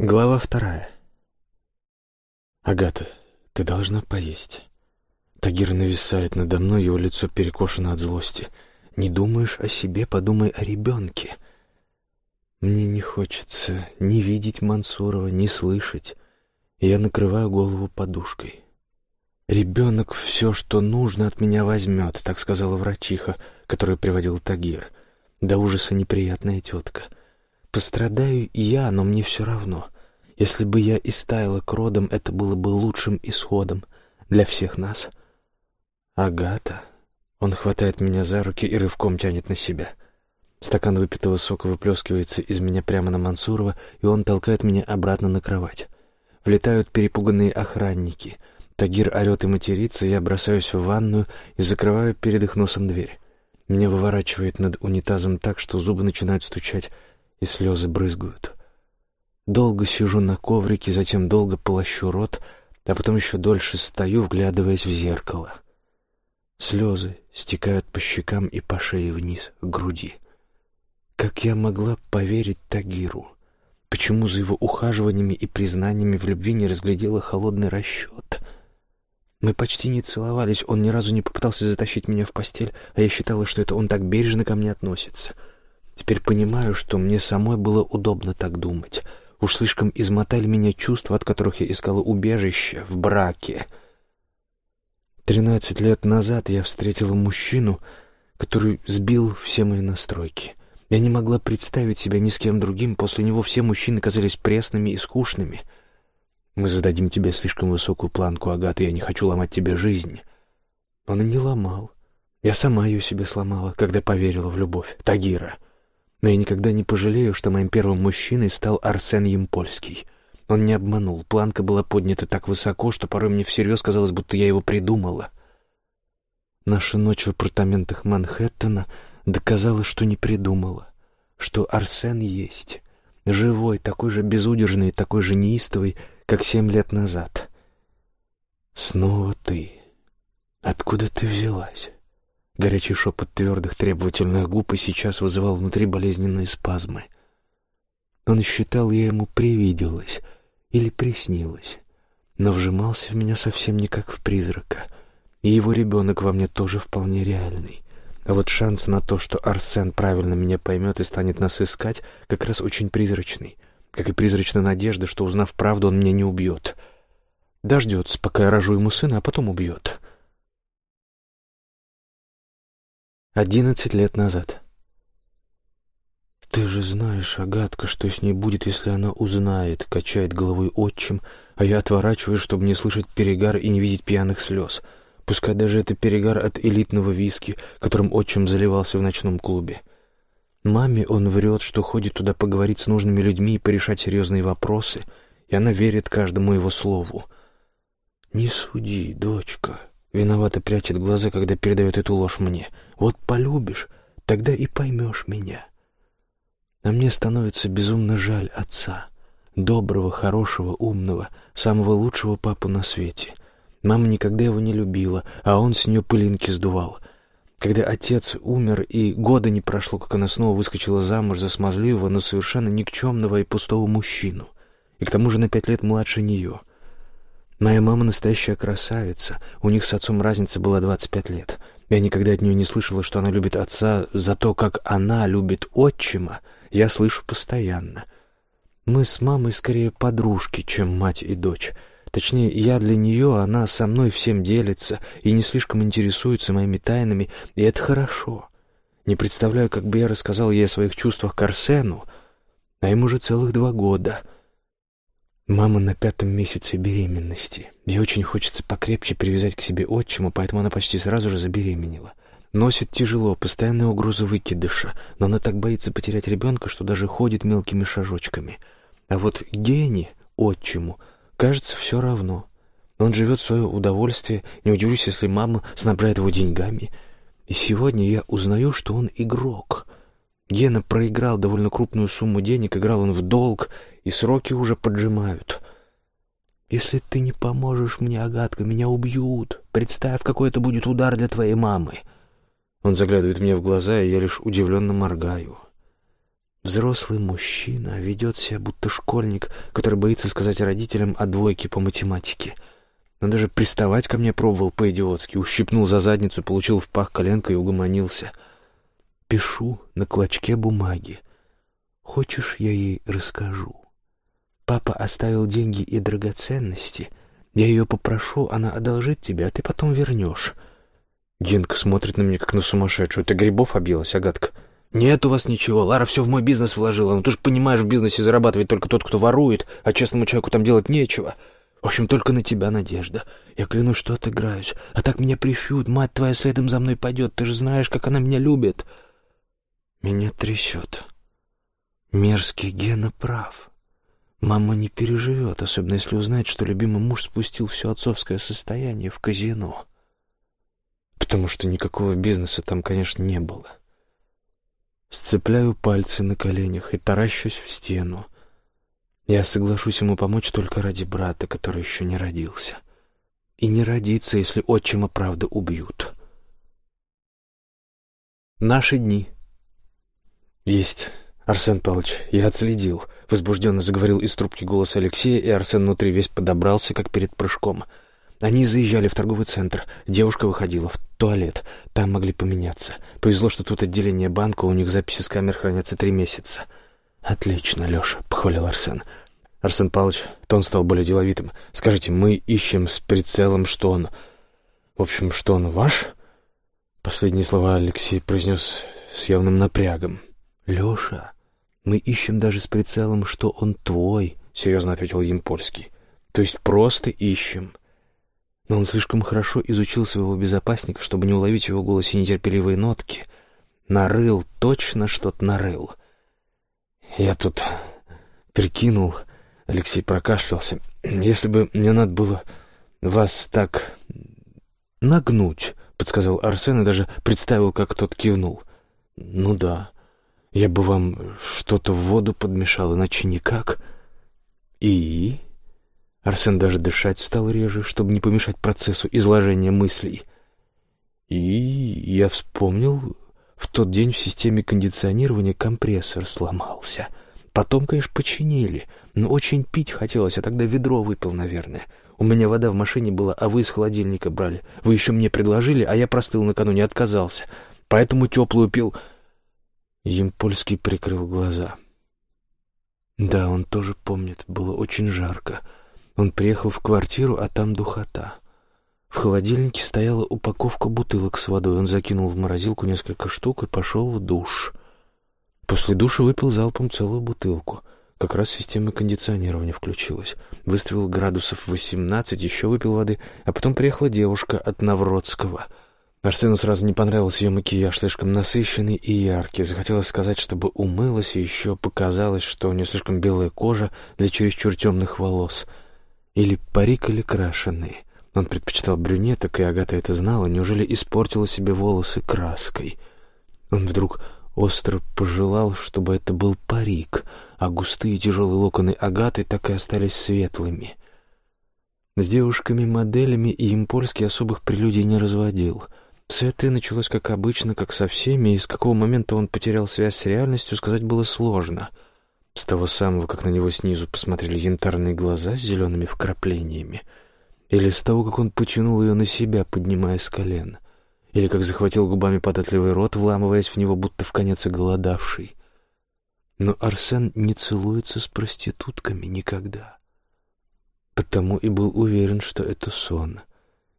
Глава вторая. «Агата, ты должна поесть». Тагир нависает надо мной, его лицо перекошено от злости. «Не думаешь о себе, подумай о ребенке». Мне не хочется ни видеть Мансурова, ни слышать. Я накрываю голову подушкой. «Ребенок все, что нужно, от меня возьмет», — так сказала врачиха, которую приводил Тагир. До ужаса неприятная тетка. Пострадаю я, но мне все равно. Если бы я и стаяла к родам, это было бы лучшим исходом для всех нас. Агата. Он хватает меня за руки и рывком тянет на себя. Стакан выпитого сока выплескивается из меня прямо на Мансурова, и он толкает меня обратно на кровать. Влетают перепуганные охранники. Тагир орет и матерится, я бросаюсь в ванную и закрываю перед их носом дверь. Меня выворачивает над унитазом так, что зубы начинают стучать, и слезы брызгают. Долго сижу на коврике, затем долго полощу рот, а потом еще дольше стою, вглядываясь в зеркало. Слезы стекают по щекам и по шее вниз, к груди. Как я могла поверить Тагиру? Почему за его ухаживаниями и признаниями в любви не разглядела холодный расчет? Мы почти не целовались, он ни разу не попытался затащить меня в постель, а я считала, что это он так бережно ко мне относится. Теперь понимаю, что мне самой было удобно так думать. Уж слишком измотали меня чувства, от которых я искала убежище в браке. Тринадцать лет назад я встретила мужчину, который сбил все мои настройки. Я не могла представить себя ни с кем другим, после него все мужчины казались пресными и скучными. Мы зададим тебе слишком высокую планку, Агата, я не хочу ломать тебе жизнь. Он и не ломал. Я сама ее себе сломала, когда поверила в любовь. Тагира. Но я никогда не пожалею, что моим первым мужчиной стал Арсен Емпольский. Он не обманул. Планка была поднята так высоко, что порой мне всерьез казалось, будто я его придумала. Наша ночь в апартаментах Манхэттена доказала, что не придумала, что Арсен есть. Живой, такой же безудержный, такой же неистовый, как семь лет назад. Снова ты. Откуда ты взялась? Горячий шепот твердых требовательных губ и сейчас вызывал внутри болезненные спазмы. Он считал, я ему привиделась или приснилась, но вжимался в меня совсем не как в призрака, и его ребенок во мне тоже вполне реальный. А вот шанс на то, что Арсен правильно меня поймет и станет нас искать, как раз очень призрачный, как и призрачная надежда, что, узнав правду, он меня не убьет. Дождется, пока я рожу ему сына, а потом убьет. Одиннадцать лет назад. «Ты же знаешь, Агатка, что с ней будет, если она узнает», — качает головой отчим, а я отворачиваюсь, чтобы не слышать перегар и не видеть пьяных слез. Пускай даже это перегар от элитного виски, которым отчим заливался в ночном клубе. Маме он врет, что ходит туда поговорить с нужными людьми и порешать серьезные вопросы, и она верит каждому его слову. «Не суди, дочка», Виновато прячет глаза, когда передает эту ложь мне. Вот полюбишь, тогда и поймешь меня. А мне становится безумно жаль отца. Доброго, хорошего, умного, самого лучшего папу на свете. Мама никогда его не любила, а он с нее пылинки сдувал. Когда отец умер, и года не прошло, как она снова выскочила замуж за смазливого, но совершенно никчемного и пустого мужчину. И к тому же на пять лет младше нее — Моя мама настоящая красавица. У них с отцом разница была 25 лет. Я никогда от нее не слышала, что она любит отца, за то, как она любит отчима, я слышу постоянно. Мы с мамой скорее подружки, чем мать и дочь. Точнее, я для нее, она со мной всем делится и не слишком интересуется моими тайнами, и это хорошо. Не представляю, как бы я рассказал ей о своих чувствах к Арсену, а им уже целых два года — Мама на пятом месяце беременности. Ей очень хочется покрепче привязать к себе отчима, поэтому она почти сразу же забеременела. Носит тяжело, постоянная угроза выкидыша, но она так боится потерять ребенка, что даже ходит мелкими шажочками. А вот Гене, отчиму, кажется, все равно. Он живет в свое удовольствие, не удивлюсь, если мама снабжает его деньгами. И сегодня я узнаю, что он игрок. Гена проиграл довольно крупную сумму денег, играл он в долг, и сроки уже поджимают. Если ты не поможешь мне, Агатка, меня убьют. Представь, какой это будет удар для твоей мамы. Он заглядывает мне в глаза, и я лишь удивленно моргаю. Взрослый мужчина ведет себя будто школьник, который боится сказать родителям о двойке по математике. Он даже приставать ко мне пробовал по-идиотски, ущипнул за задницу, получил в пах коленкой и угомонился. Пишу на клочке бумаги. Хочешь, я ей расскажу? Папа оставил деньги и драгоценности. Я ее попрошу, она одолжит тебе, а ты потом вернешь. Генка смотрит на меня, как на сумасшедшую. Ты грибов объелась, Агатка? «Нет у вас ничего. Лара все в мой бизнес вложила. Ну ты же понимаешь, в бизнесе зарабатывает только тот, кто ворует, а честному человеку там делать нечего. В общем, только на тебя надежда. Я клянусь, что отыграюсь. А так меня прищут, мать твоя следом за мной пойдет. Ты же знаешь, как она меня любит». Меня трясет. Мерзкий Гена прав. Мама не переживет, особенно если узнает, что любимый муж спустил все отцовское состояние в казино. Потому что никакого бизнеса там, конечно, не было. — Сцепляю пальцы на коленях и таращусь в стену. Я соглашусь ему помочь только ради брата, который еще не родился. И не родится, если отчима правда убьют. Наши дни. Есть. Арсен Павлович, я отследил. Возбужденно заговорил из трубки голос Алексея, и Арсен внутри весь подобрался, как перед прыжком — они заезжали в торговый центр. Девушка выходила в туалет. Там могли поменяться. Повезло, что тут отделение банка, у них записи с камер хранятся три месяца. «Отлично, Леша», — похвалил Арсен. Арсен Павлович, тон стал более деловитым. «Скажите, мы ищем с прицелом, что он... В общем, что он ваш?» Последние слова Алексей произнес с явным напрягом. «Леша, мы ищем даже с прицелом, что он твой», — серьезно ответил Емпольский. «То есть просто ищем но он слишком хорошо изучил своего безопасника, чтобы не уловить в его голосе нетерпеливые нотки. Нарыл, точно что-то нарыл. Я тут прикинул, Алексей прокашлялся, если бы мне надо было вас так нагнуть, подсказал Арсен и даже представил, как тот кивнул. Ну да, я бы вам что-то в воду подмешал, иначе никак. И Арсен даже дышать стал реже, чтобы не помешать процессу изложения мыслей. И я вспомнил, в тот день в системе кондиционирования компрессор сломался. Потом, конечно, починили, но очень пить хотелось, а тогда ведро выпил, наверное. У меня вода в машине была, а вы из холодильника брали. Вы еще мне предложили, а я простыл накануне, отказался. Поэтому теплую пил. Емпольский прикрыл глаза. Да, он тоже помнит, было очень жарко. Он приехал в квартиру, а там духота. В холодильнике стояла упаковка бутылок с водой. Он закинул в морозилку несколько штук и пошел в душ. После душа выпил залпом целую бутылку. Как раз система кондиционирования включилась. Выставил градусов 18, еще выпил воды, а потом приехала девушка от Навродского. Арсену сразу не понравился ее макияж, слишком насыщенный и яркий. Захотелось сказать, чтобы умылась, и еще показалось, что у нее слишком белая кожа для чересчур темных волос — или парик, или крашеный. Он предпочитал брюнеток, и Агата это знала. Неужели испортила себе волосы краской? Он вдруг остро пожелал, чтобы это был парик, а густые тяжелые локоны Агаты так и остались светлыми. С девушками-моделями и Импольский особых прелюдий не разводил. Это началось как обычно, как со всеми, и с какого момента он потерял связь с реальностью, сказать было сложно — с того самого, как на него снизу посмотрели янтарные глаза с зелеными вкраплениями, или с того, как он потянул ее на себя, поднимая с колен, или как захватил губами податливый рот, вламываясь в него, будто в конец оголодавший. Но Арсен не целуется с проститутками никогда. Потому и был уверен, что это сон,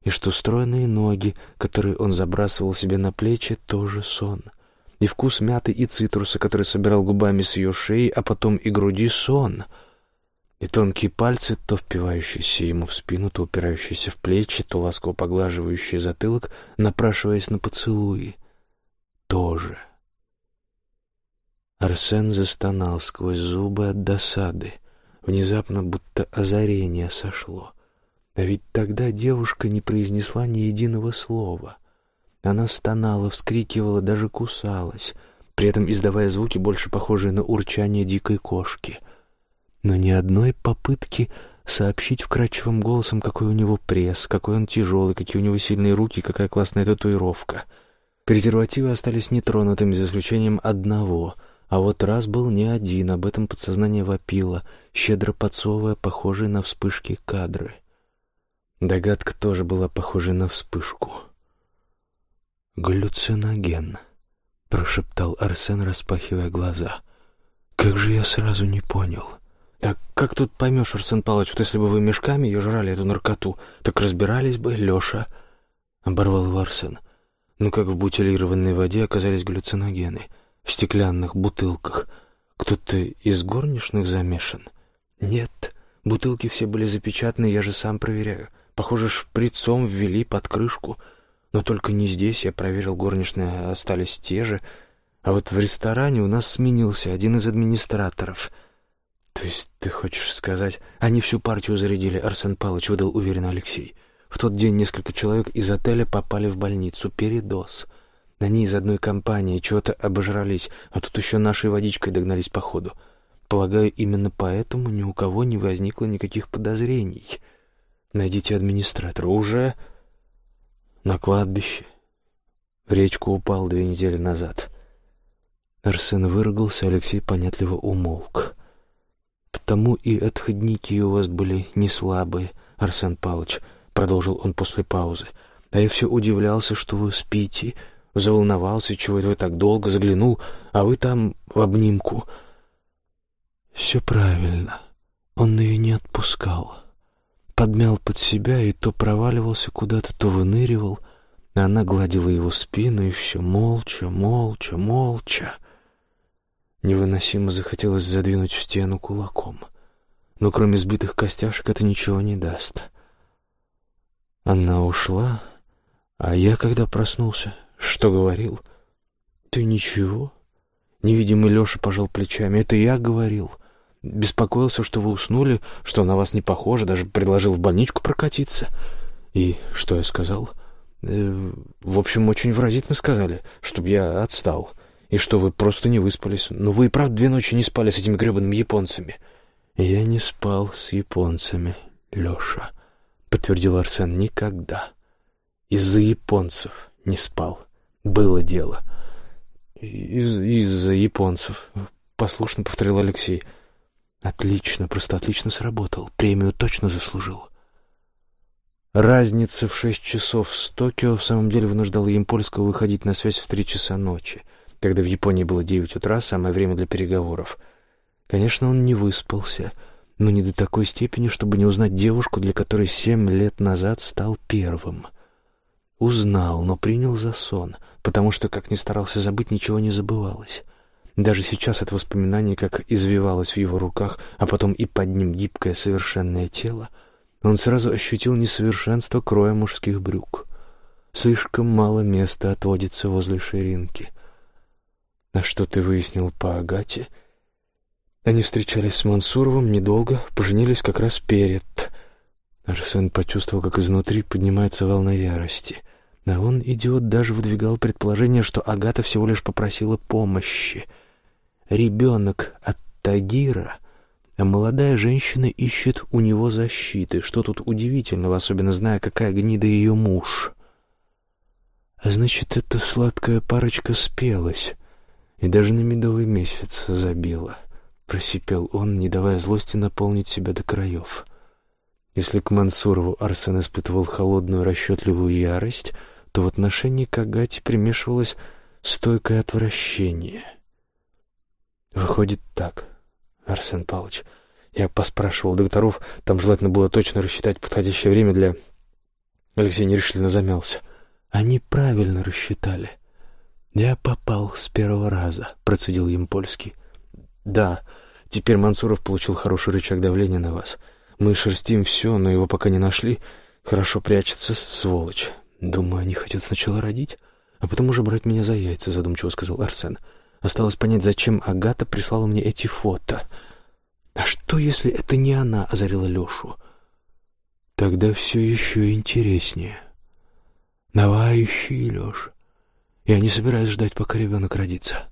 и что стройные ноги, которые он забрасывал себе на плечи, тоже сон — и вкус мяты и цитруса, который собирал губами с ее шеи, а потом и груди сон. И тонкие пальцы, то впивающиеся ему в спину, то упирающиеся в плечи, то ласково поглаживающие затылок, напрашиваясь на поцелуи. Тоже. Арсен застонал сквозь зубы от досады. Внезапно будто озарение сошло. А ведь тогда девушка не произнесла ни единого слова — она стонала, вскрикивала, даже кусалась, при этом издавая звуки, больше похожие на урчание дикой кошки. Но ни одной попытки сообщить вкрадчивым голосом, какой у него пресс, какой он тяжелый, какие у него сильные руки, какая классная татуировка. Презервативы остались нетронутыми, за исключением одного, А вот раз был не один, об этом подсознание вопило, щедро подсовывая похожие на вспышки кадры. Догадка тоже была похожа на вспышку. «Галлюциноген», — прошептал Арсен, распахивая глаза. «Как же я сразу не понял». «Так как тут поймешь, Арсен Павлович, вот если бы вы мешками ее жрали, эту наркоту, так разбирались бы, Леша», — оборвал его Арсен. «Ну как в бутилированной воде оказались галлюциногены» в стеклянных бутылках. Кто-то из горничных замешан? Нет, бутылки все были запечатаны, я же сам проверяю. Похоже, шприцом ввели под крышку. Но только не здесь, я проверил, горничные остались те же. А вот в ресторане у нас сменился один из администраторов. То есть ты хочешь сказать, они всю партию зарядили, Арсен Павлович выдал уверенно Алексей. В тот день несколько человек из отеля попали в больницу. Передоз. Они из одной компании чего-то обожрались, а тут еще нашей водичкой догнались по ходу. Полагаю, именно поэтому ни у кого не возникло никаких подозрений. Найдите администратора. Уже на кладбище. В речку упал две недели назад. Арсен выругался, Алексей понятливо умолк. «Потому и отходники у вас были не слабые, Арсен Павлович», — продолжил он после паузы. «А я все удивлялся, что вы спите, Заволновался, чего это вы так долго заглянул, а вы там в обнимку. Все правильно. Он ее не отпускал. Подмял под себя и то проваливался куда-то, то выныривал. А она гладила его спину и все молча, молча, молча. Невыносимо захотелось задвинуть в стену кулаком. Но кроме сбитых костяшек это ничего не даст. Она ушла, а я, когда проснулся, что говорил? Ты ничего? Невидимый Леша пожал плечами. Это я говорил. Беспокоился, что вы уснули, что на вас не похоже, даже предложил в больничку прокатиться. И что я сказал? Э, в общем, очень выразительно сказали, чтобы я отстал. И что вы просто не выспались. Но вы и правда две ночи не спали с этими гребаными японцами. Я не спал с японцами, Леша, подтвердил Арсен, никогда. Из-за японцев не спал. Было дело. Из- из-за японцев. Послушно повторил Алексей. Отлично, просто отлично сработал. Премию точно заслужил. Разница в шесть часов с Токио в самом деле вынуждала Ямпольского выходить на связь в три часа ночи, когда в Японии было девять утра, самое время для переговоров. Конечно, он не выспался, но не до такой степени, чтобы не узнать девушку, для которой семь лет назад стал первым. Узнал, но принял за сон, потому что, как ни старался забыть, ничего не забывалось. Даже сейчас от воспоминаний, как извивалось в его руках, а потом и под ним гибкое совершенное тело, он сразу ощутил несовершенство кроя мужских брюк. Слишком мало места отводится возле ширинки. А что ты выяснил по Агате? Они встречались с Мансуровым недолго, поженились как раз перед... Арсен почувствовал, как изнутри поднимается волна ярости. А он, идиот, даже выдвигал предположение, что Агата всего лишь попросила помощи. Ребенок от Тагира, а молодая женщина ищет у него защиты. Что тут удивительного, особенно зная, какая гнида ее муж? А значит, эта сладкая парочка спелась и даже на медовый месяц забила. Просипел он, не давая злости наполнить себя до краев. Если к Мансурову Арсен испытывал холодную расчетливую ярость — то в отношении к Агате примешивалось стойкое отвращение. Выходит так, Арсен Павлович. Я поспрашивал докторов, там желательно было точно рассчитать подходящее время для... Алексей нерешительно замялся. Они правильно рассчитали. Я попал с первого раза, процедил им польский. Да, теперь Мансуров получил хороший рычаг давления на вас. Мы шерстим все, но его пока не нашли. Хорошо прячется, сволочь. «Думаю, они хотят сначала родить, а потом уже брать меня за яйца», — задумчиво сказал Арсен. «Осталось понять, зачем Агата прислала мне эти фото». «А что, если это не она?» — озарила Лешу. «Тогда все еще интереснее. Давай ищи, Леша. Я не собираюсь ждать, пока ребенок родится».